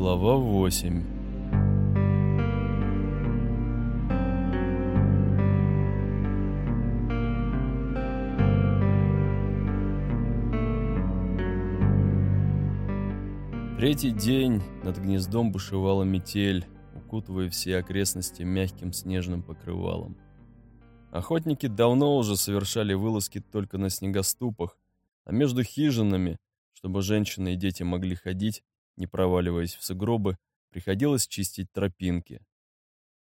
Глава 8 Третий день над гнездом бушевала метель, укутывая все окрестности мягким снежным покрывалом. Охотники давно уже совершали вылазки только на снегоступах, а между хижинами, чтобы женщины и дети могли ходить, не проваливаясь в сугробы, приходилось чистить тропинки.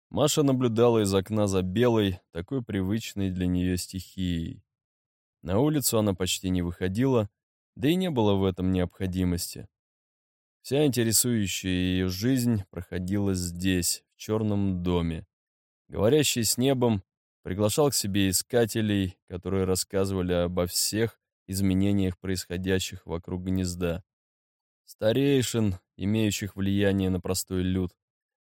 Маша наблюдала из окна за белой, такой привычной для нее стихией. На улицу она почти не выходила, да и не было в этом необходимости. Вся интересующая ее жизнь проходила здесь, в черном доме. Говорящий с небом приглашал к себе искателей, которые рассказывали обо всех изменениях, происходящих вокруг гнезда старейшин, имеющих влияние на простой люд,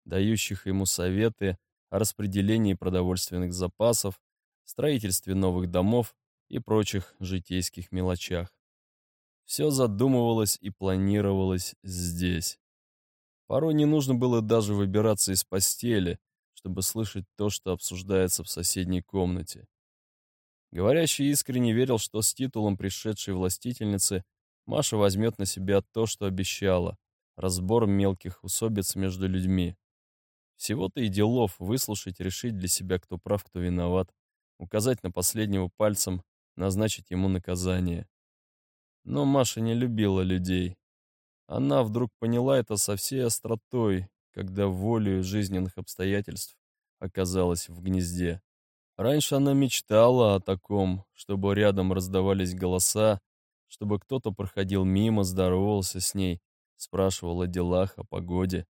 дающих ему советы о распределении продовольственных запасов, строительстве новых домов и прочих житейских мелочах. Все задумывалось и планировалось здесь. Порой не нужно было даже выбираться из постели, чтобы слышать то, что обсуждается в соседней комнате. Говорящий искренне верил, что с титулом пришедшей властительницы Маша возьмет на себя то, что обещала. Разбор мелких усобиц между людьми. Всего-то и делов выслушать, решить для себя, кто прав, кто виноват, указать на последнего пальцем, назначить ему наказание. Но Маша не любила людей. Она вдруг поняла это со всей остротой, когда волею жизненных обстоятельств оказалась в гнезде. Раньше она мечтала о таком, чтобы рядом раздавались голоса, чтобы кто-то проходил мимо, здоровался с ней, спрашивал о делах, о погоде.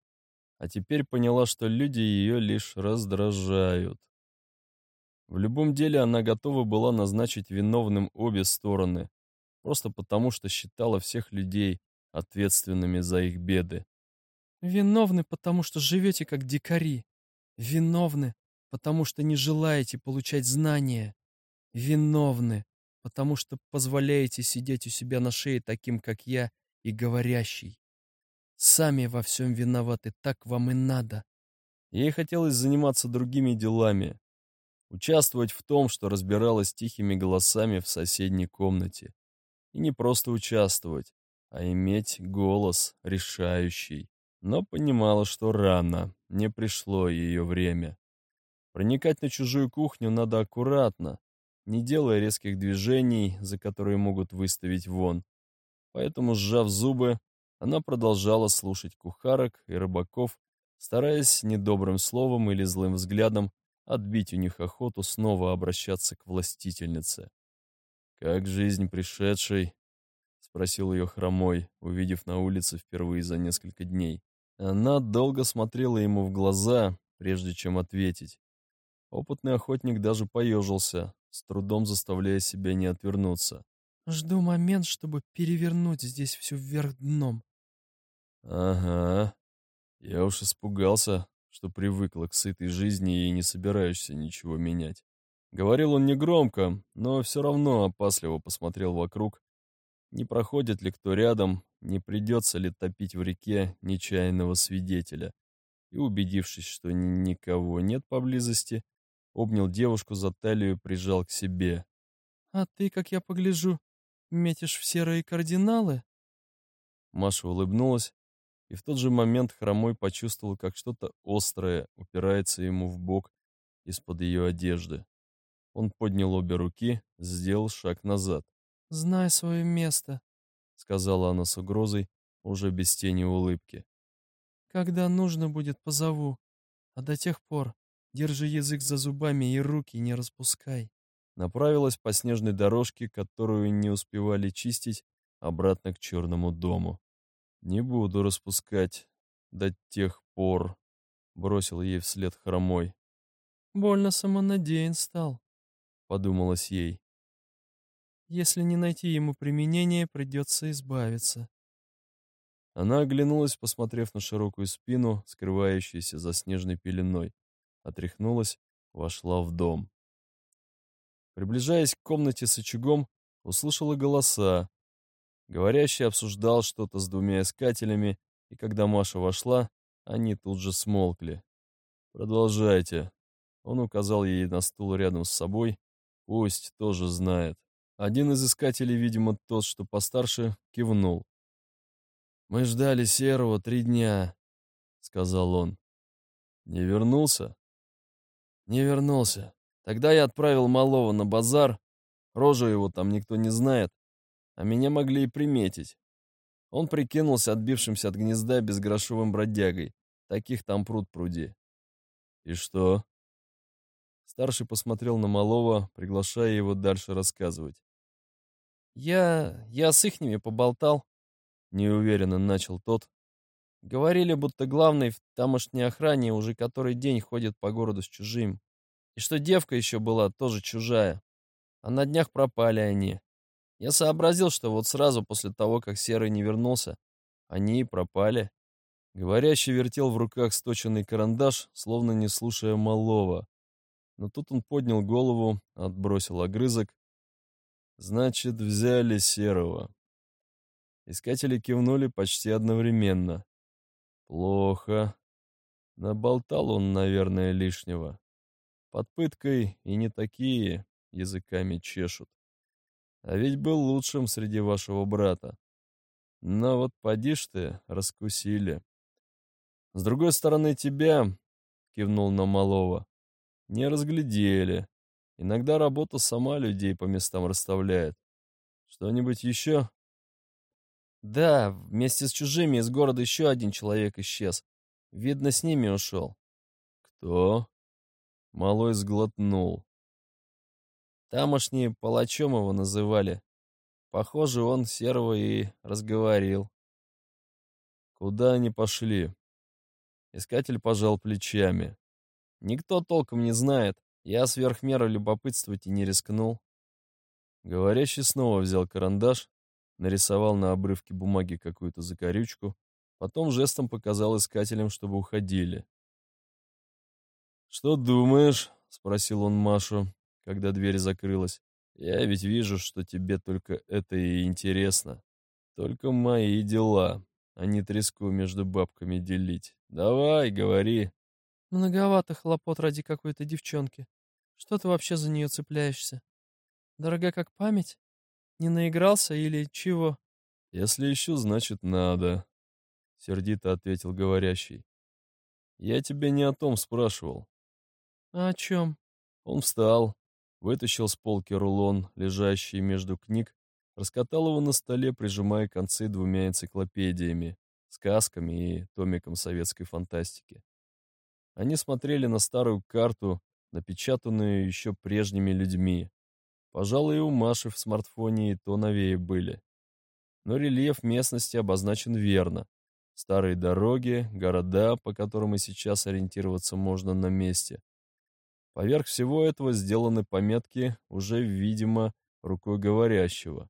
А теперь поняла, что люди ее лишь раздражают. В любом деле она готова была назначить виновным обе стороны, просто потому что считала всех людей ответственными за их беды. «Виновны, потому что живете как дикари. Виновны, потому что не желаете получать знания. Виновны, потому что позволяете сидеть у себя на шее таким, как я, и говорящий. Сами во всем виноваты, так вам и надо. Ей хотелось заниматься другими делами, участвовать в том, что разбиралась тихими голосами в соседней комнате. И не просто участвовать, а иметь голос решающий. Но понимала, что рано, не пришло ее время. Проникать на чужую кухню надо аккуратно, не делая резких движений, за которые могут выставить вон. Поэтому, сжав зубы, она продолжала слушать кухарок и рыбаков, стараясь недобрым словом или злым взглядом отбить у них охоту снова обращаться к властительнице. «Как жизнь пришедшей?» — спросил ее хромой, увидев на улице впервые за несколько дней. Она долго смотрела ему в глаза, прежде чем ответить. Опытный охотник даже поежился, с трудом заставляя себя не отвернуться. «Жду момент, чтобы перевернуть здесь все вверх дном». «Ага. Я уж испугался, что привыкла к сытой жизни и не собираешься ничего менять». Говорил он негромко, но все равно опасливо посмотрел вокруг. Не проходит ли кто рядом, не придется ли топить в реке нечаянного свидетеля. И убедившись, что никого нет поблизости, обнял девушку за талию, прижал к себе. «А ты, как я погляжу, метишь в серые кардиналы?» Маша улыбнулась, и в тот же момент Хромой почувствовал, как что-то острое упирается ему в бок из-под ее одежды. Он поднял обе руки, сделал шаг назад. «Знай свое место», — сказала она с угрозой, уже без тени улыбки. «Когда нужно будет, позову. А до тех пор Держи язык за зубами и руки не распускай. Направилась по снежной дорожке, которую не успевали чистить, обратно к черному дому. Не буду распускать до тех пор, бросил ей вслед хромой. Больно самонадеян стал, подумалось ей. Если не найти ему применение, придется избавиться. Она оглянулась, посмотрев на широкую спину, скрывающуюся за снежной пеленой отряхнулась, вошла в дом. Приближаясь к комнате с очагом, услышала голоса. Говорящий обсуждал что-то с двумя искателями, и когда Маша вошла, они тут же смолкли. «Продолжайте». Он указал ей на стул рядом с собой. Пусть тоже знает. Один из искателей, видимо, тот, что постарше, кивнул. «Мы ждали Серого три дня», — сказал он. «Не вернулся?» «Не вернулся. Тогда я отправил малого на базар. Рожу его там никто не знает, а меня могли и приметить. Он прикинулся отбившимся от гнезда безгрошовым бродягой. Таких там пруд пруди. «И что?» Старший посмотрел на малого, приглашая его дальше рассказывать. «Я... я с ихними поболтал», — неуверенно начал тот. «Говорили, будто главный в тамошней охране уже который день ходит по городу с чужим. И что девка еще была тоже чужая. А на днях пропали они. Я сообразил, что вот сразу после того, как Серый не вернулся, они и пропали». Говорящий вертел в руках сточенный карандаш, словно не слушая малого. Но тут он поднял голову, отбросил огрызок Значит, взяли Серого. Искатели кивнули почти одновременно. Плохо. Наболтал он, наверное, лишнего. Под пыткой и не такие языками чешут. А ведь был лучшим среди вашего брата. Но вот поди ж ты, раскусили. С другой стороны тебя, кивнул на малого, не разглядели. Иногда работа сама людей по местам расставляет. Что-нибудь еще? Да, вместе с чужими из города еще один человек исчез. Видно, с ними ушел. Кто? Малой сглотнул. Тамошние палачом его называли. Похоже, он серого и разговорил. Куда они пошли? Искатель пожал плечами. Никто толком не знает. Я сверх меры любопытствовать и не рискнул. Говорящий снова взял карандаш, нарисовал на обрывке бумаги какую-то закорючку, потом жестом показал искателям, чтобы уходили. «Что думаешь?» — спросил он Машу, когда дверь закрылась. «Я ведь вижу, что тебе только это и интересно. Только мои дела, а не треску между бабками делить. Давай, говори». «Многовато хлопот ради какой-то девчонки», что ты вообще за нее цепляешься? Дорога как память? Не наигрался или чего? Если ищу, значит надо, сердито ответил говорящий. Я тебя не о том спрашивал. А о чем? Он встал, вытащил с полки рулон, лежащий между книг, раскатал его на столе, прижимая концы двумя энциклопедиями, сказками и томиком советской фантастики. Они смотрели на старую карту, напечатанную еще прежними людьми. Пожалуй, и у Маши в смартфоне и то новее были. Но рельеф местности обозначен верно. Старые дороги, города, по которым и сейчас ориентироваться можно на месте. Поверх всего этого сделаны пометки, уже, видимо, рукой говорящего.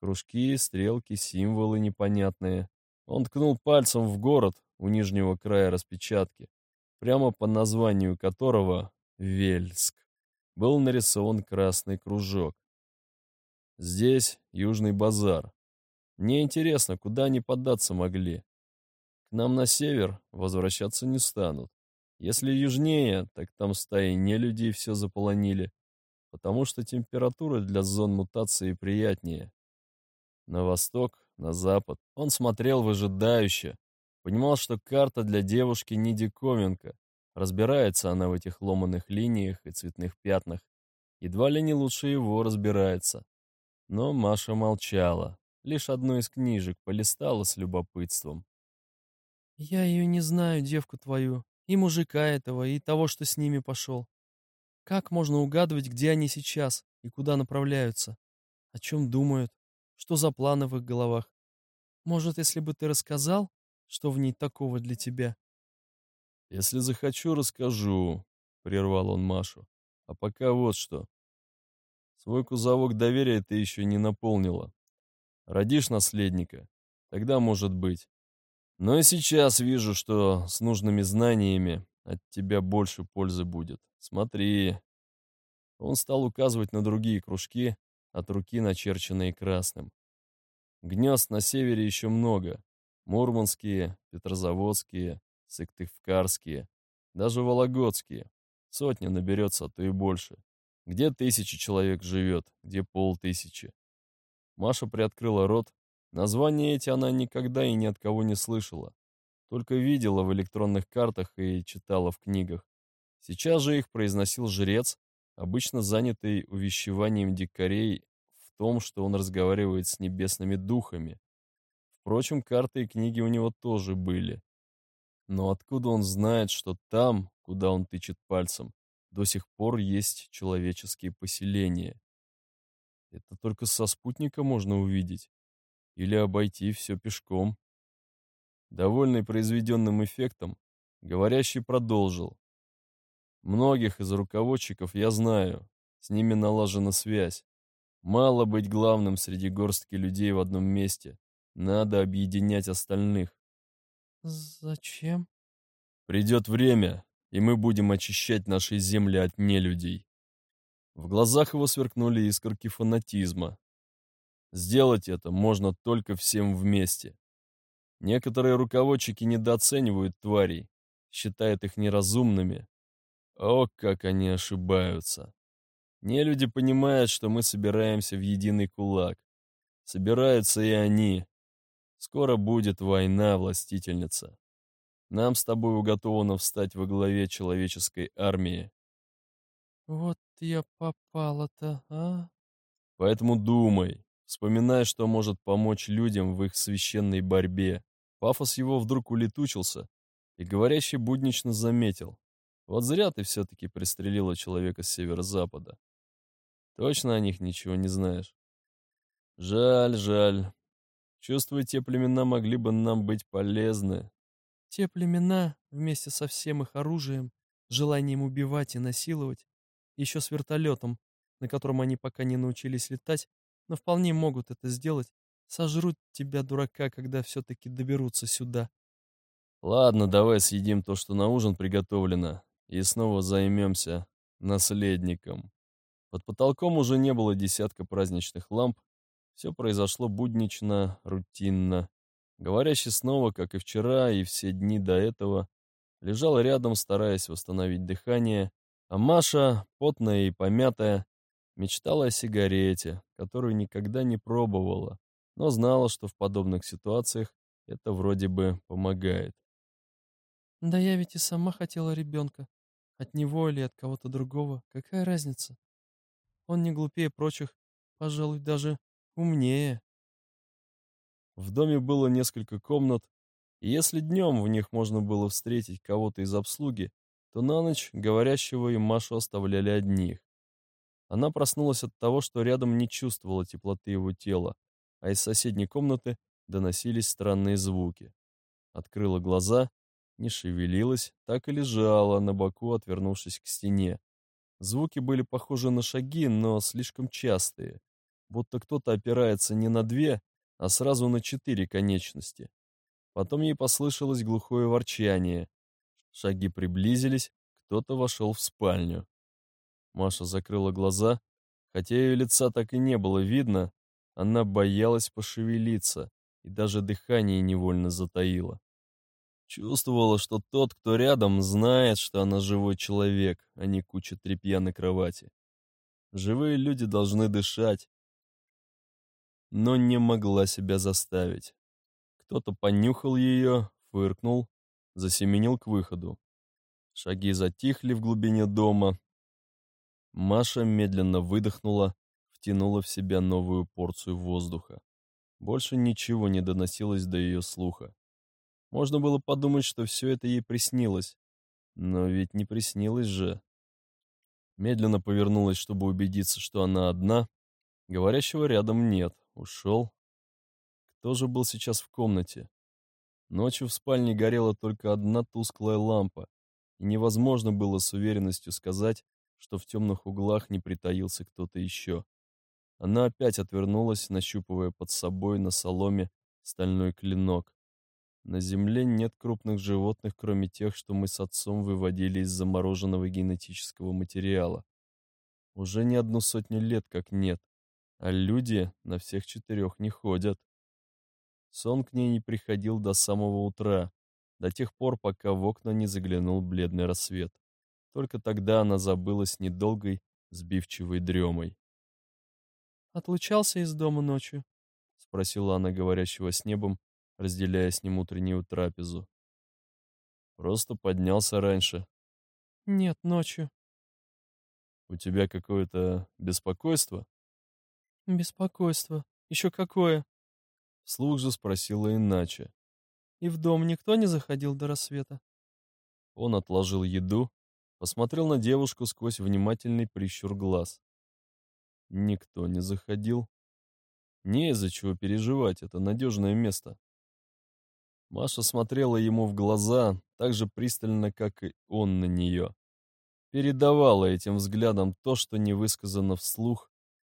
Кружки, стрелки, символы непонятные. Он ткнул пальцем в город у нижнего края распечатки, прямо по названию которого Вельск. Был нарисован красный кружок. Здесь Южный базар. Мне интересно, куда они податься могли. К нам на север возвращаться не станут. Если южнее, так там стаи не людей все заполонили, потому что температура для зон мутации приятнее. На восток, на запад он смотрел выжидающе, понимал, что карта для девушки не диковинка, Разбирается она в этих ломаных линиях и цветных пятнах. Едва ли не лучше его разбирается. Но Маша молчала. Лишь одну из книжек полистала с любопытством. «Я ее не знаю, девку твою, и мужика этого, и того, что с ними пошел. Как можно угадывать, где они сейчас и куда направляются? О чем думают? Что за планы в их головах? Может, если бы ты рассказал, что в ней такого для тебя, «Если захочу, расскажу», — прервал он Машу. «А пока вот что. Свой кузовок доверия ты еще не наполнила. Родишь наследника, тогда может быть. Но и сейчас вижу, что с нужными знаниями от тебя больше пользы будет. Смотри». Он стал указывать на другие кружки, от руки начерченные красным. Гнезд на севере еще много. Мурманские, Петрозаводские, Сыктывкарские, даже Вологодские. Сотни наберется, а то и больше. Где тысячи человек живет, где полтысячи. Маша приоткрыла рот. Названия эти она никогда и ни от кого не слышала. Только видела в электронных картах и читала в книгах. Сейчас же их произносил жрец, обычно занятый увещеванием дикарей в том, что он разговаривает с небесными духами, Впрочем, карты и книги у него тоже были. Но откуда он знает, что там, куда он тычет пальцем, до сих пор есть человеческие поселения? Это только со спутника можно увидеть. Или обойти все пешком. Довольный произведенным эффектом, говорящий продолжил. Многих из руководчиков я знаю, с ними налажена связь. Мало быть главным среди горстки людей в одном месте. Надо объединять остальных. Зачем? Придет время, и мы будем очищать наши земли от нелюдей. В глазах его сверкнули искорки фанатизма. Сделать это можно только всем вместе. Некоторые руководчики недооценивают тварей, считают их неразумными. О, как они ошибаются. Нелюди понимают, что мы собираемся в единый кулак. Собираются и они, Скоро будет война, властительница. Нам с тобой уготовано встать во главе человеческой армии. Вот я попала-то, а? Поэтому думай, вспоминай, что может помочь людям в их священной борьбе. Пафос его вдруг улетучился, и говорящий буднично заметил. Вот зря ты все-таки пристрелила человека с северо-запада. Точно о них ничего не знаешь. Жаль, жаль. Чувствую, те племена могли бы нам быть полезны. Те племена, вместе со всем их оружием, желанием убивать и насиловать, еще с вертолетом, на котором они пока не научились летать, но вполне могут это сделать, сожрут тебя, дурака, когда все-таки доберутся сюда. Ладно, давай съедим то, что на ужин приготовлено, и снова займемся наследником. Под потолком уже не было десятка праздничных ламп, все произошло буднично, рутинно. Говорящий снова, как и вчера, и все дни до этого, лежал рядом, стараясь восстановить дыхание, а Маша, потная и помятая, мечтала о сигарете, которую никогда не пробовала, но знала, что в подобных ситуациях это вроде бы помогает. «Да я ведь и сама хотела ребенка. От него или от кого-то другого. Какая разница? Он не глупее прочих, пожалуй, даже умнее. В доме было несколько комнат, и если днем в них можно было встретить кого-то из обслуги, то на ночь говорящего и Машу оставляли одних. Она проснулась от того, что рядом не чувствовала теплоты его тела, а из соседней комнаты доносились странные звуки. Открыла глаза, не шевелилась, так и лежала на боку, отвернувшись к стене. Звуки были похожи на шаги, но слишком частые будто кто-то опирается не на две, а сразу на четыре конечности. Потом ей послышалось глухое ворчание. Шаги приблизились, кто-то вошел в спальню. Маша закрыла глаза, хотя ее лица так и не было видно, она боялась пошевелиться и даже дыхание невольно затаила. Чувствовала, что тот, кто рядом, знает, что она живой человек, а не куча тряпья на кровати. Живые люди должны дышать, но не могла себя заставить. Кто-то понюхал ее, фыркнул, засеменил к выходу. Шаги затихли в глубине дома. Маша медленно выдохнула, втянула в себя новую порцию воздуха. Больше ничего не доносилось до ее слуха. Можно было подумать, что все это ей приснилось. Но ведь не приснилось же. Медленно повернулась, чтобы убедиться, что она одна. Говорящего рядом нет. Ушел. Кто же был сейчас в комнате? Ночью в спальне горела только одна тусклая лампа, и невозможно было с уверенностью сказать, что в темных углах не притаился кто-то еще. Она опять отвернулась, нащупывая под собой на соломе стальной клинок. На земле нет крупных животных, кроме тех, что мы с отцом выводили из замороженного генетического материала. Уже не одну сотню лет как нет а люди на всех четырех не ходят. Сон к ней не приходил до самого утра, до тех пор, пока в окна не заглянул бледный рассвет. Только тогда она забылась недолгой, сбивчивой дремой. «Отлучался из дома ночью?» — спросила она говорящего с небом, разделяя с ним утреннюю трапезу. «Просто поднялся раньше». «Нет, ночью». «У тебя какое-то беспокойство?» «Беспокойство. Еще какое?» Вслух же спросила иначе. «И в дом никто не заходил до рассвета?» Он отложил еду, посмотрел на девушку сквозь внимательный прищур глаз. Никто не заходил. Не из-за чего переживать, это надежное место. Маша смотрела ему в глаза так же пристально, как и он на нее. Передавала этим взглядом то, что не высказано вслух,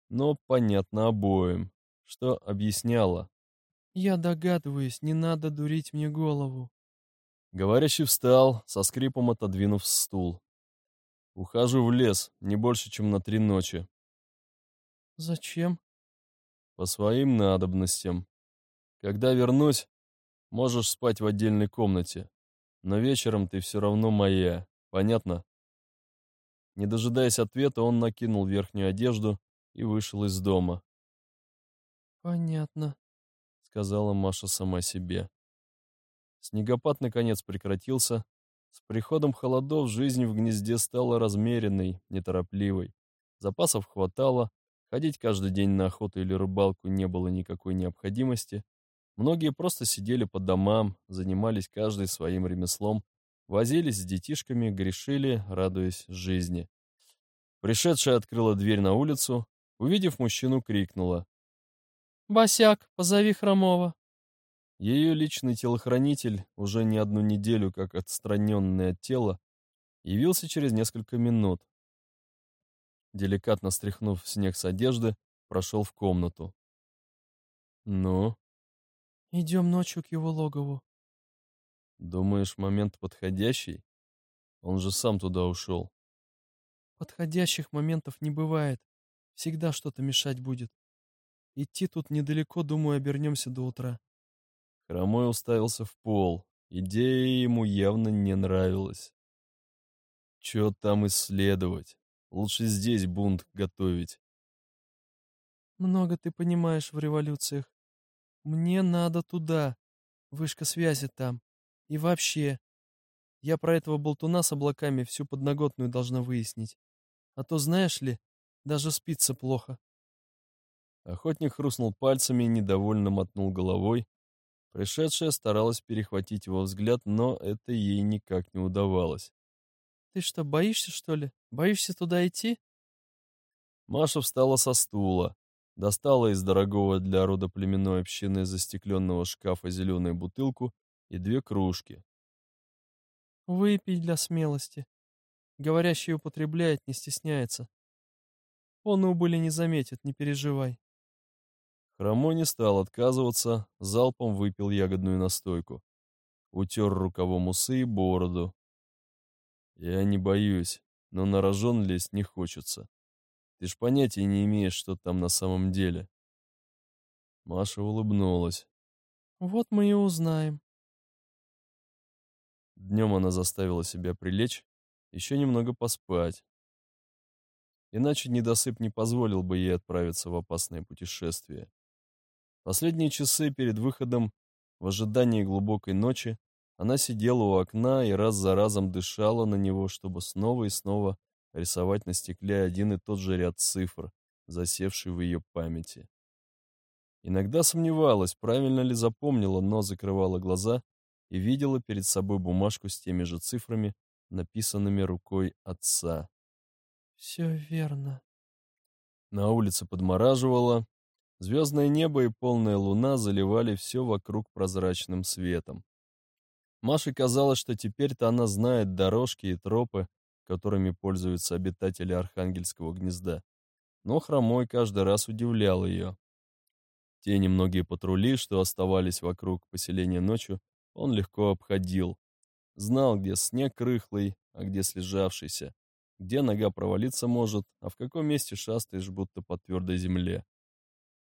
но понятно обоим, что объясняло. «Я догадываюсь, не надо дурить мне голову». Говорящий встал, со скрипом отодвинув стул. «Ухожу в лес, не больше, чем на три ночи». «Зачем?» «По своим надобностям. Когда вернусь, можешь спать в отдельной комнате, но вечером ты все равно моя, понятно?» Не дожидаясь ответа, он накинул верхнюю одежду и вышел из дома. «Понятно», — сказала Маша сама себе. Снегопад наконец прекратился. С приходом холодов жизнь в гнезде стала размеренной, неторопливой. Запасов хватало, ходить каждый день на охоту или рыбалку не было никакой необходимости. Многие просто сидели по домам, занимались каждый своим ремеслом, возились с детишками, грешили, радуясь жизни. Пришедшая открыла дверь на улицу, Увидев мужчину, крикнула. «Босяк, позови Хромова». Ее личный телохранитель, уже не одну неделю как отстраненный от тела, явился через несколько минут. Деликатно стряхнув снег с одежды, прошел в комнату. «Ну?» «Идем ночью к его логову». «Думаешь, момент подходящий? Он же сам туда ушел». «Подходящих моментов не бывает. Всегда что-то мешать будет. Идти тут недалеко, думаю, обернемся до утра. Хромой уставился в пол. Идея ему явно не нравилась. Чё там исследовать? Лучше здесь бунт готовить. Много ты понимаешь в революциях. Мне надо туда. Вышка связи там. И вообще. Я про этого болтуна с облаками всю подноготную должна выяснить. А то, знаешь ли, даже спится плохо. Охотник хрустнул пальцами и недовольно мотнул головой. Пришедшая старалась перехватить его взгляд, но это ей никак не удавалось. «Ты что, боишься, что ли? Боишься туда идти?» Маша встала со стула, достала из дорогого для рода племенной общины застекленного шкафа зеленую бутылку и две кружки. «Выпей для смелости. Говорящий употребляет, не стесняется. Он убыли не заметит, не переживай. Хромой не стал отказываться, залпом выпил ягодную настойку. Утер рукавом усы и бороду. Я не боюсь, но на рожон лезть не хочется. Ты ж понятия не имеешь, что там на самом деле. Маша улыбнулась. Вот мы и узнаем. Днем она заставила себя прилечь, еще немного поспать, Иначе недосып не позволил бы ей отправиться в опасное путешествие. Последние часы перед выходом, в ожидании глубокой ночи, она сидела у окна и раз за разом дышала на него, чтобы снова и снова рисовать на стекле один и тот же ряд цифр, засевший в ее памяти. Иногда сомневалась, правильно ли запомнила, но закрывала глаза и видела перед собой бумажку с теми же цифрами, написанными рукой отца. Все верно. На улице подмораживало. Звездное небо и полная луна заливали все вокруг прозрачным светом. Маше казалось, что теперь-то она знает дорожки и тропы, которыми пользуются обитатели Архангельского гнезда. Но хромой каждый раз удивлял ее. Те немногие патрули, что оставались вокруг поселения ночью, он легко обходил. Знал, где снег рыхлый, а где слежавшийся, где нога провалиться может, а в каком месте шастаешь, будто по твердой земле.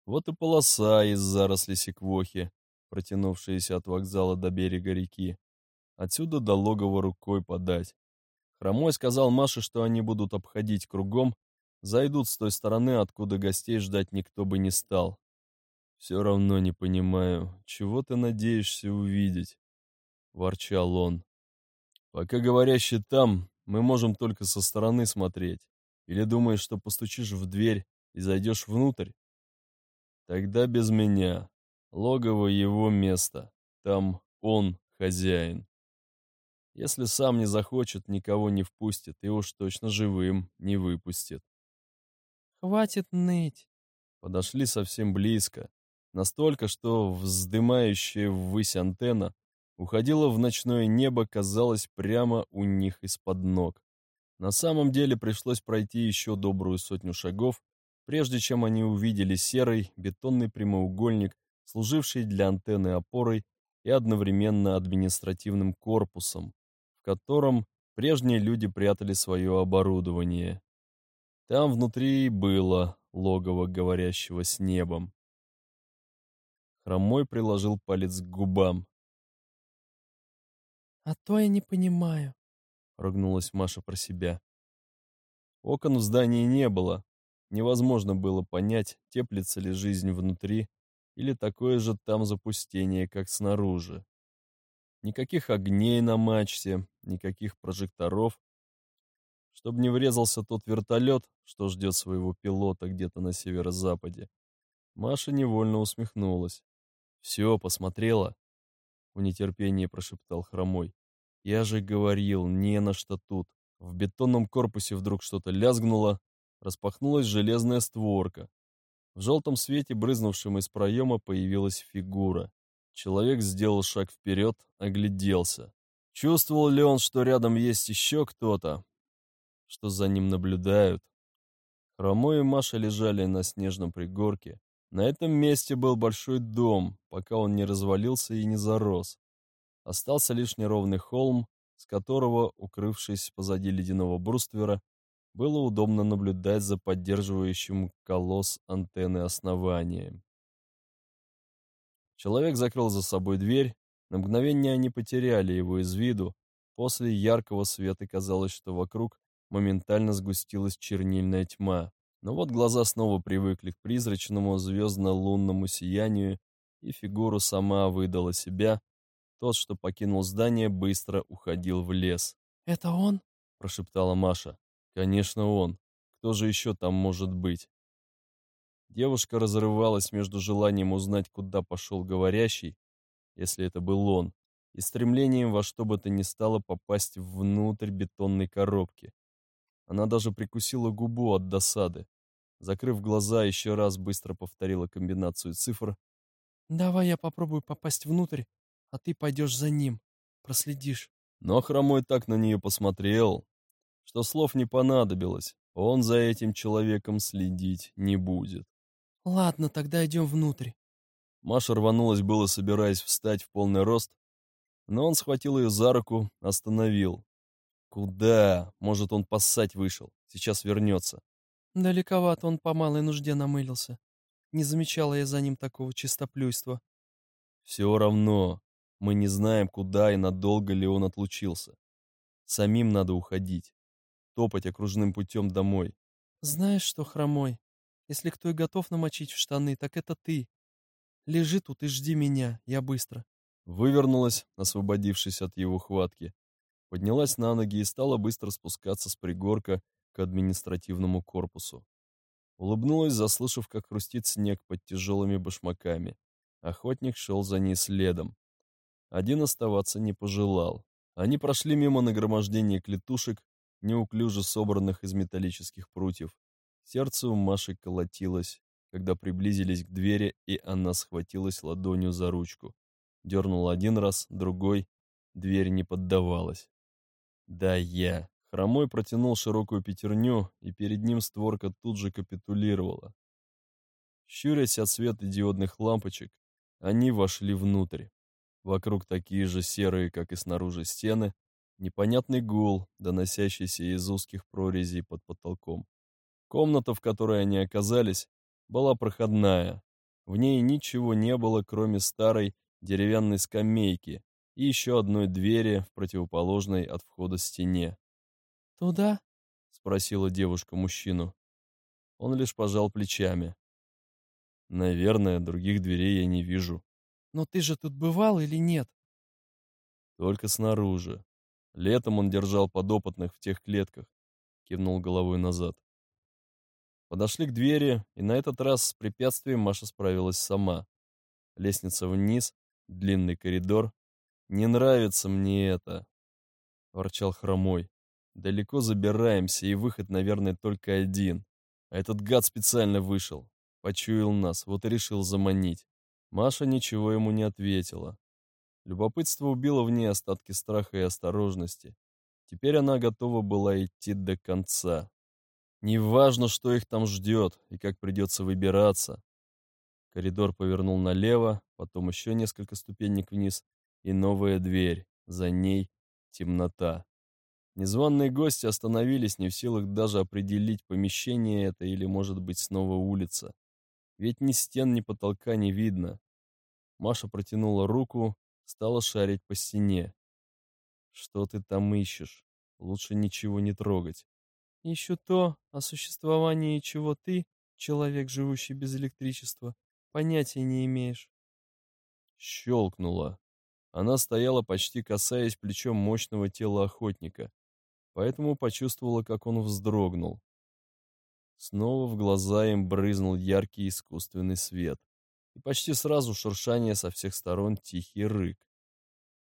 Вот и полоса из зарослей секвохи, протянувшиеся от вокзала до берега реки. Отсюда до логова рукой подать. Хромой сказал Маше, что они будут обходить кругом, зайдут с той стороны, откуда гостей ждать никто бы не стал. «Все равно не понимаю, чего ты надеешься увидеть?» — ворчал он. «Пока говорящий там, мы можем только со стороны смотреть. Или думаешь, что постучишь в дверь и зайдешь внутрь? Тогда без меня. Логово его место. Там он хозяин. Если сам не захочет, никого не впустит, и уж точно живым не выпустит. Хватит ныть. Подошли совсем близко. Настолько, что вздымающая ввысь антенна уходила в ночное небо, казалось, прямо у них из-под ног. На самом деле пришлось пройти еще добрую сотню шагов, прежде чем они увидели серый бетонный прямоугольник, служивший для антенны опорой и одновременно административным корпусом, в котором прежние люди прятали свое оборудование. Там внутри было логово говорящего с небом. Хромой приложил палец к губам. «А то я не понимаю», — ругнулась Маша про себя. Окон в здании не было. Невозможно было понять, теплится ли жизнь внутри, или такое же там запустение, как снаружи. Никаких огней на мачте, никаких прожекторов. Чтобы не врезался тот вертолет, что ждет своего пилота где-то на северо-западе. Маша невольно усмехнулась. «Все, посмотрела?» В нетерпении прошептал Хромой. «Я же говорил, не на что тут». В бетонном корпусе вдруг что-то лязгнуло, распахнулась железная створка. В желтом свете, брызнувшем из проема, появилась фигура. Человек сделал шаг вперед, огляделся. Чувствовал ли он, что рядом есть еще кто-то, что за ним наблюдают? Хромой и Маша лежали на снежном пригорке. На этом месте был большой дом, пока он не развалился и не зарос. Остался лишь неровный холм, с которого, укрывшись позади ледяного бруствера, было удобно наблюдать за поддерживающим колосс антенны основанием. Человек закрыл за собой дверь, на мгновение они потеряли его из виду, после яркого света казалось, что вокруг моментально сгустилась чернильная тьма. Но вот глаза снова привыкли к призрачному звездно-лунному сиянию, и фигура сама выдала себя. Тот, что покинул здание, быстро уходил в лес. «Это он?» – прошептала Маша. «Конечно он. Кто же еще там может быть?» Девушка разрывалась между желанием узнать, куда пошел говорящий, если это был он, и стремлением во что бы то ни стало попасть внутрь бетонной коробки. Она даже прикусила губу от досады. Закрыв глаза, еще раз быстро повторила комбинацию цифр. «Давай я попробую попасть внутрь, а ты пойдешь за ним, проследишь». Но Хромой так на нее посмотрел, что слов не понадобилось. Он за этим человеком следить не будет. «Ладно, тогда идем внутрь». Маша рванулась было, собираясь встать в полный рост, но он схватил ее за руку, остановил. «Куда? Может, он поссать вышел. Сейчас вернется». Далековато он по малой нужде намылился. Не замечала я за ним такого чистоплюйства. «Все равно. Мы не знаем, куда и надолго ли он отлучился. Самим надо уходить. Топать окружным путем домой». «Знаешь что, хромой, если кто и готов намочить в штаны, так это ты. Лежи тут и жди меня, я быстро. Вывернулась, освободившись от его хватки. Поднялась на ноги и стала быстро спускаться с пригорка к административному корпусу. Улыбнулась, заслышав, как хрустит снег под тяжелыми башмаками. Охотник шел за ней следом. Один оставаться не пожелал. Они прошли мимо нагромождения клетушек, неуклюже собранных из металлических прутьев. Сердце у Маши колотилось, когда приблизились к двери, и она схватилась ладонью за ручку. Дернула один раз, другой. Дверь не поддавалась. «Да я!» Хромой протянул широкую пятерню, и перед ним створка тут же капитулировала. Щурясь от света диодных лампочек, они вошли внутрь. Вокруг такие же серые, как и снаружи стены, непонятный гул, доносящийся из узких прорезей под потолком. Комната, в которой они оказались, была проходная. В ней ничего не было, кроме старой, деревянной скамейки и еще одной двери в противоположной от входа стене. «Туда?» — спросила девушка мужчину. Он лишь пожал плечами. «Наверное, других дверей я не вижу». «Но ты же тут бывал или нет?» «Только снаружи. Летом он держал подопытных в тех клетках», — кивнул головой назад. Подошли к двери, и на этот раз с препятствием Маша справилась сама. Лестница вниз, длинный коридор. «Не нравится мне это», — ворчал хромой. «Далеко забираемся, и выход, наверное, только один. А этот гад специально вышел. Почуял нас, вот и решил заманить». Маша ничего ему не ответила. Любопытство убило в ней остатки страха и осторожности. Теперь она готова была идти до конца. Неважно, что их там ждет и как придется выбираться. Коридор повернул налево, потом еще несколько ступенек вниз, и новая дверь. За ней темнота. Незваные гости остановились не в силах даже определить, помещение это или, может быть, снова улица. Ведь ни стен, ни потолка не видно. Маша протянула руку, стала шарить по стене. «Что ты там ищешь? Лучше ничего не трогать». Ищу то, о существовании чего ты, человек, живущий без электричества, понятия не имеешь. Щелкнула. Она стояла, почти касаясь плечом мощного тела охотника, поэтому почувствовала, как он вздрогнул. Снова в глаза им брызнул яркий искусственный свет. И почти сразу шуршание со всех сторон тихий рык.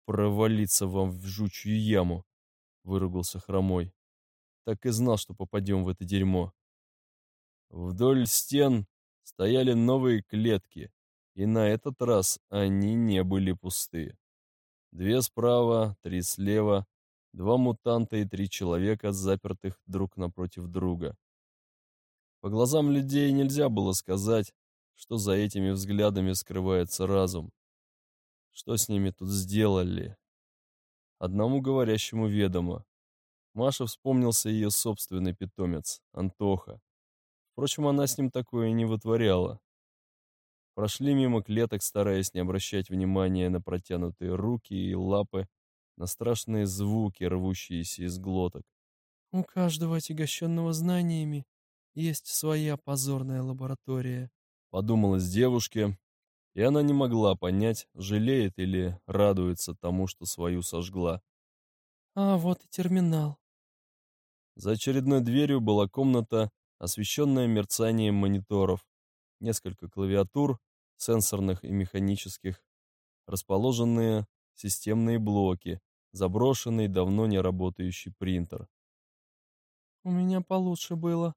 «Провалиться вам в жучью яму!» — выругался хромой. Так и знал, что попадем в это дерьмо. Вдоль стен стояли новые клетки, и на этот раз они не были пусты. Две справа, три слева, два мутанта и три человека, запертых друг напротив друга. По глазам людей нельзя было сказать, что за этими взглядами скрывается разум. Что с ними тут сделали? Одному говорящему ведомо. Маше вспомнился ее собственный питомец, Антоха. Впрочем, она с ним такое не вытворяла. Прошли мимо клеток, стараясь не обращать внимания на протянутые руки и лапы, на страшные звуки, рвущиеся из глоток. «У каждого отягощенного знаниями есть своя позорная лаборатория», — подумалась девушке, и она не могла понять, жалеет или радуется тому, что свою сожгла. «А вот и терминал», за очередной дверью была комната, освещенная мерцанием мониторов, несколько клавиатур, сенсорных и механических, расположенные системные блоки, заброшенный, давно не работающий принтер. «У меня получше было».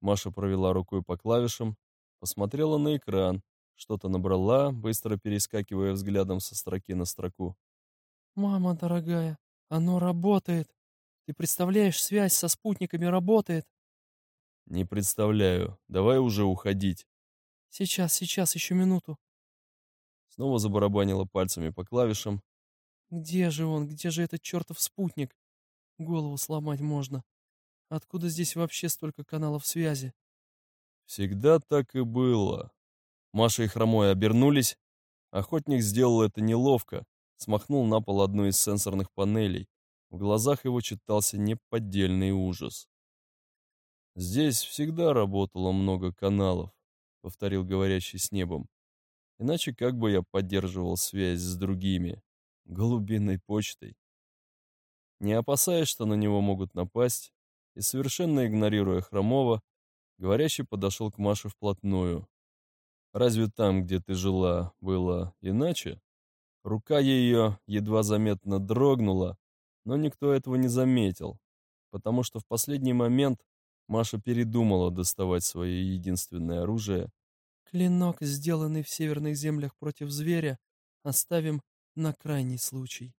Маша провела рукой по клавишам, посмотрела на экран, что-то набрала, быстро перескакивая взглядом со строки на строку. «Мама дорогая, оно работает!» Ты представляешь, связь со спутниками работает? Не представляю. Давай уже уходить. Сейчас, сейчас, еще минуту. Снова забарабанила пальцами по клавишам. Где же он? Где же этот чертов спутник? Голову сломать можно. Откуда здесь вообще столько каналов связи? Всегда так и было. Маша и Хромой обернулись. Охотник сделал это неловко, смахнул на пол одну из сенсорных панелей, в глазах его читался неподдельный ужас. «Здесь всегда работало много каналов», — повторил говорящий с небом. «Иначе как бы я поддерживал связь с другими, голубиной почтой?» Не опасаясь, что на него могут напасть, и совершенно игнорируя Хромова, говорящий подошел к Маше вплотную. «Разве там, где ты жила, было иначе?» Рука ее едва заметно дрогнула, но никто этого не заметил, потому что в последний момент Маша передумала доставать свое единственное оружие. «Клинок, сделанный в северных землях против зверя, оставим на крайний случай.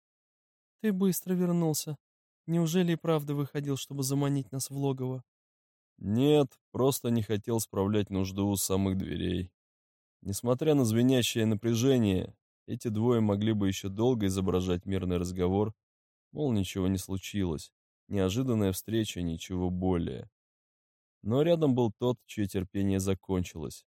Ты быстро вернулся. Неужели и правда выходил, чтобы заманить нас в логово?» «Нет, просто не хотел справлять нужду у самых дверей. Несмотря на звенящее напряжение, эти двое могли бы еще долго изображать мирный разговор Мол, ничего не случилось. Неожиданная встреча, ничего более. Но рядом был тот, чье терпение закончилось.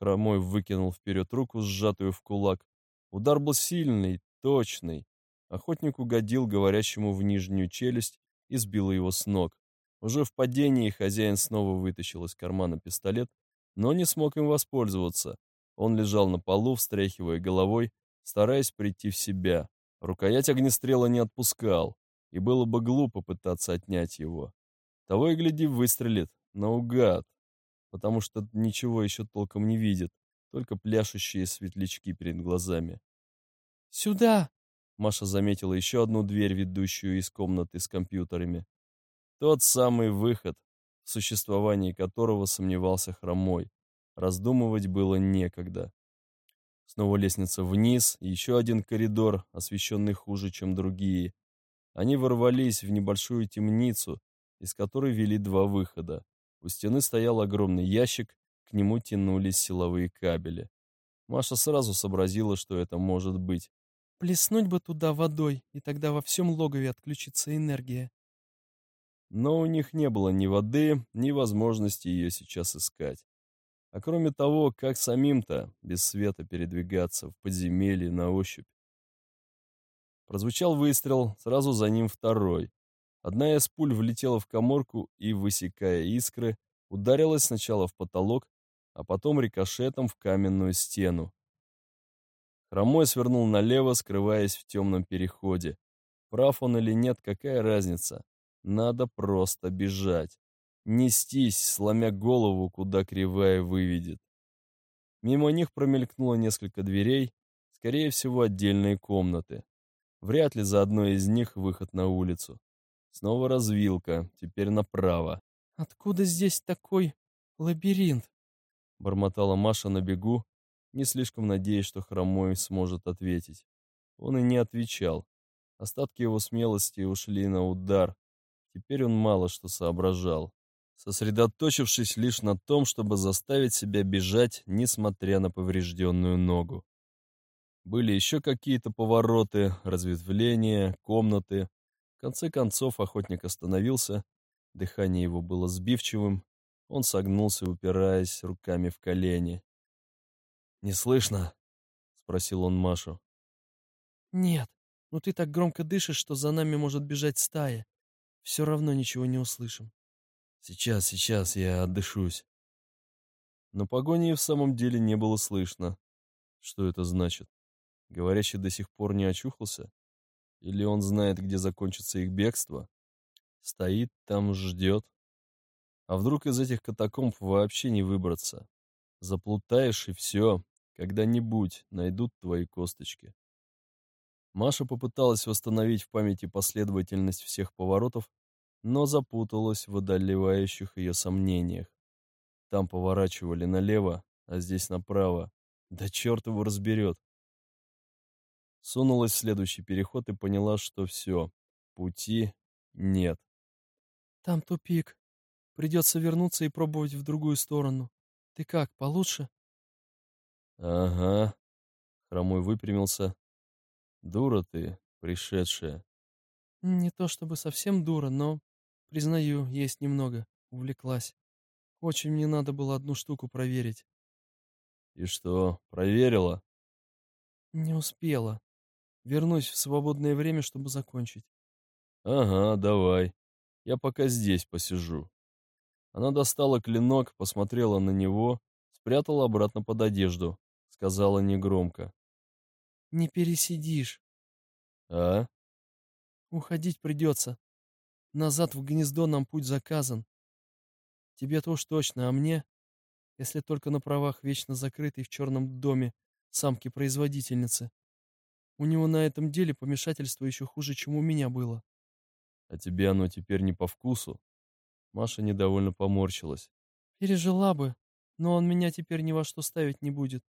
Хромой выкинул вперед руку, сжатую в кулак, Удар был сильный, точный. Охотник угодил говорящему в нижнюю челюсть и сбил его с ног. Уже в падении хозяин снова вытащил из кармана пистолет, но не смог им воспользоваться. Он лежал на полу, встряхивая головой, стараясь прийти в себя. Рукоять огнестрела не отпускал, и было бы глупо пытаться отнять его. Того и гляди, выстрелит, наугад, потому что ничего еще толком не видит, только пляшущие светлячки перед глазами. «Сюда!» Маша заметила еще одну дверь, ведущую из комнаты с компьютерами. Тот самый выход, в существовании которого сомневался хромой. Раздумывать было некогда. Снова лестница вниз, еще один коридор, освещенный хуже, чем другие. Они ворвались в небольшую темницу, из которой вели два выхода. У стены стоял огромный ящик, к нему тянулись силовые кабели. Маша сразу сообразила, что это может быть. «Плеснуть бы туда водой, и тогда во всем логове отключится энергия». Но у них не было ни воды, ни возможности ее сейчас искать. А кроме того, как самим-то без света передвигаться в подземелье на ощупь? Прозвучал выстрел, сразу за ним второй. Одна из пуль влетела в коморку и, высекая искры, ударилась сначала в потолок, а потом рикошетом в каменную стену. Хромой свернул налево, скрываясь в темном переходе. Прав он или нет, какая разница? Надо просто бежать. Нестись, сломя голову, куда кривая выведет. Мимо них промелькнуло несколько дверей, скорее всего, отдельные комнаты. Вряд ли за одной из них выход на улицу. Снова развилка, теперь направо. «Откуда здесь такой лабиринт?» Бормотала Маша на бегу, не слишком надеясь, что Хромой сможет ответить. Он и не отвечал. Остатки его смелости ушли на удар. Теперь он мало что соображал, сосредоточившись лишь на том, чтобы заставить себя бежать, несмотря на поврежденную ногу. Были еще какие-то повороты, разветвления, комнаты. В конце концов охотник остановился, дыхание его было сбивчивым, он согнулся, упираясь руками в колени. «Не слышно?» — спросил он Машу. «Нет, но ну ты так громко дышишь, что за нами может бежать стая. Все равно ничего не услышим». «Сейчас, сейчас, я отдышусь». Но погони в самом деле не было слышно. Что это значит? Говорящий до сих пор не очухался? Или он знает, где закончится их бегство? Стоит там, ждет? А вдруг из этих катакомб вообще не выбраться? Заплутаешь и все, когда-нибудь найдут твои косточки. Маша попыталась восстановить в памяти последовательность всех поворотов, но запуталась в одолевающих ее сомнениях. Там поворачивали налево, а здесь направо. Да черт его разберет. Сунулась в следующий переход и поняла, что все, пути нет. «Там тупик. Придется вернуться и пробовать в другую сторону. Ты как, получше?» «Ага». Хромой выпрямился. «Дура ты, пришедшая». «Не то чтобы совсем дура, но, признаю, есть немного. Увлеклась. Очень мне надо было одну штуку проверить». «И что, проверила?» «Не успела. Вернусь в свободное время, чтобы закончить. Ага, давай. Я пока здесь посижу. Она достала клинок, посмотрела на него, спрятала обратно под одежду. Сказала негромко. Не пересидишь. А? Уходить придется. Назад в гнездо нам путь заказан. Тебе-то уж точно, а мне, если только на правах вечно закрытой в черном доме самки-производительницы. У него на этом деле помешательство еще хуже, чем у меня было. А тебе оно теперь не по вкусу? Маша недовольно поморщилась. Пережила бы, но он меня теперь ни во что ставить не будет.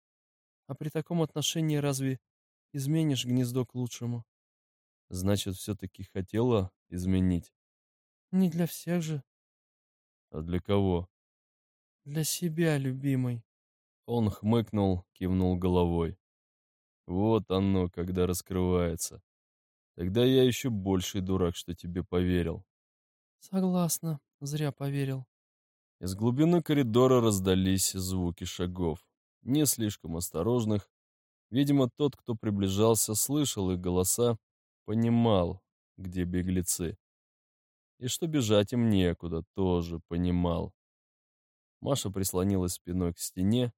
А при таком отношении разве изменишь гнездо к лучшему? Значит, все-таки хотела изменить? Не для всех же. А для кого? Для себя, любимый. Он хмыкнул, кивнул головой. Вот оно, когда раскрывается. Тогда я еще больший дурак, что тебе поверил. Согласна, зря поверил. Из глубины коридора раздались звуки шагов. Не слишком осторожных, Видимо, тот, кто приближался, слышал их голоса, понимал, где беглецы. И что бежать им некуда, тоже понимал. Маша прислонилась спиной к стене,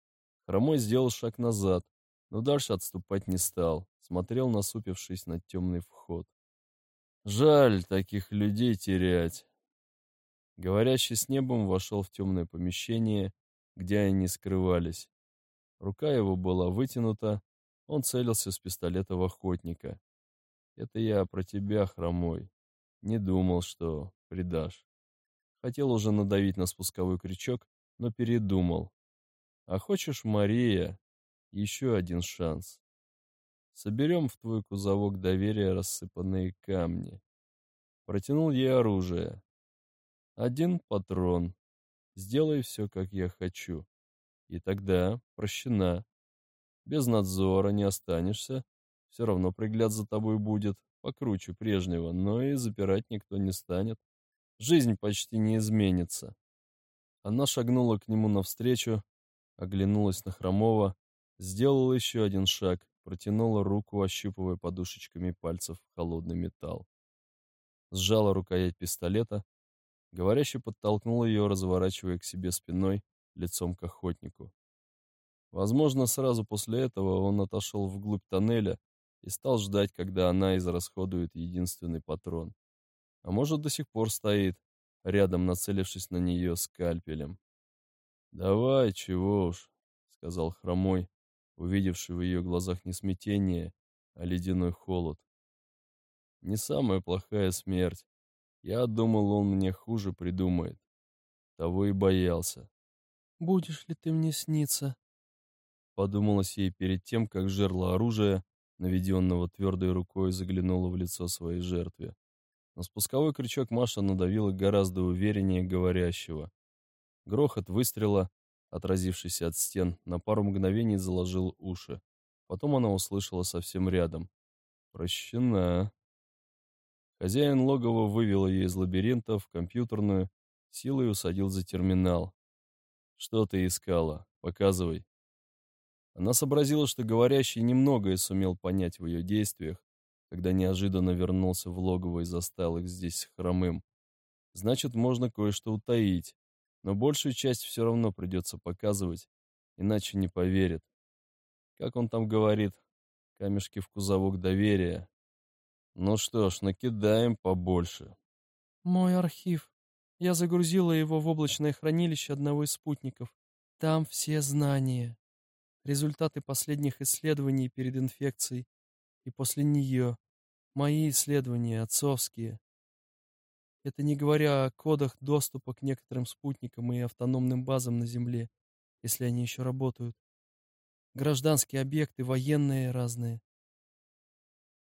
Хромой сделал шаг назад, но дальше отступать не стал, смотрел, насупившись на темный вход. Жаль таких людей терять. Говорящий с небом вошел в темное помещение, где они скрывались. Рука его была вытянута, он целился с пистолета в охотника. «Это я про тебя, хромой. Не думал, что предашь. Хотел уже надавить на спусковой крючок, но передумал. А хочешь, Мария, еще один шанс. Соберем в твой кузовок доверия рассыпанные камни. Протянул ей оружие. Один патрон. Сделай все, как я хочу. И тогда прощена. Без надзора не останешься. Все равно пригляд за тобой будет, покруче прежнего, но и запирать никто не станет. Жизнь почти не изменится. Она шагнула к нему навстречу, оглянулась на Хромова, сделала еще один шаг, протянула руку, ощупывая подушечками пальцев холодный металл. Сжала рукоять пистолета, говорящий подтолкнул ее, разворачивая к себе спиной, лицом к охотнику. Возможно, сразу после этого он отошел вглубь тоннеля и стал ждать, когда она израсходует единственный патрон. А может, до сих пор стоит, рядом нацелившись на нее скальпелем. «Давай, чего уж», — сказал Хромой, увидевший в ее глазах не смятение, а ледяной холод. «Не самая плохая смерть. Я думал, он мне хуже придумает. Того и боялся». «Будешь ли ты мне сниться?» Подумалось ей перед тем, как жерло оружия, наведенного твердой рукой, заглянуло в лицо своей жертве. На спусковой крючок Маша надавила гораздо увереннее говорящего. Грохот выстрела, отразившийся от стен, на пару мгновений заложил уши. Потом она услышала совсем рядом. «Прощена». Хозяин логова вывел ее из лабиринта в компьютерную, силой усадил за терминал. «Что ты искала? Показывай». Она сообразила, что говорящий немногое сумел понять в ее действиях, когда неожиданно вернулся в логово и застал их здесь хромым. Значит, можно кое-что утаить, но большую часть все равно придется показывать, иначе не поверит. Как он там говорит, камешки в кузовок доверия. Ну что ж, накидаем побольше. Мой архив. Я загрузила его в облачное хранилище одного из спутников. Там все знания результаты последних исследований перед инфекцией и после нее, мои исследования, отцовские. Это не говоря о кодах доступа к некоторым спутникам и автономным базам на Земле, если они еще работают. Гражданские объекты, военные разные.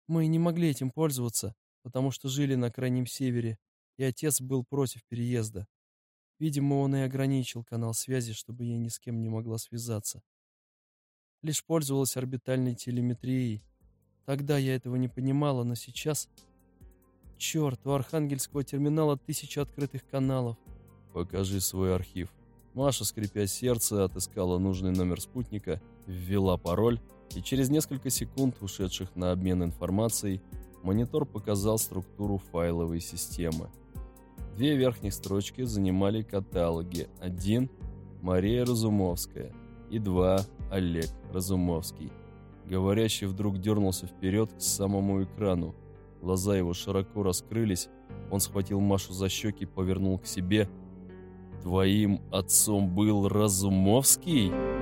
Мы не могли этим пользоваться, потому что жили на Крайнем Севере, и отец был против переезда. Видимо, он и ограничил канал связи, чтобы я ни с кем не могла связаться лишь пользовалась орбитальной телеметрией. Тогда я этого не понимала, но сейчас... Черт, у Архангельского терминала тысяча открытых каналов. Покажи свой архив. Маша, скрипя сердце, отыскала нужный номер спутника, ввела пароль, и через несколько секунд, ушедших на обмен информацией, монитор показал структуру файловой системы. Две верхних строчки занимали каталоги. Один – Мария Разумовская – и два Олег Разумовский. Говорящий вдруг дернулся вперед к самому экрану. Глаза его широко раскрылись. Он схватил Машу за щеки, повернул к себе. «Твоим отцом был Разумовский?»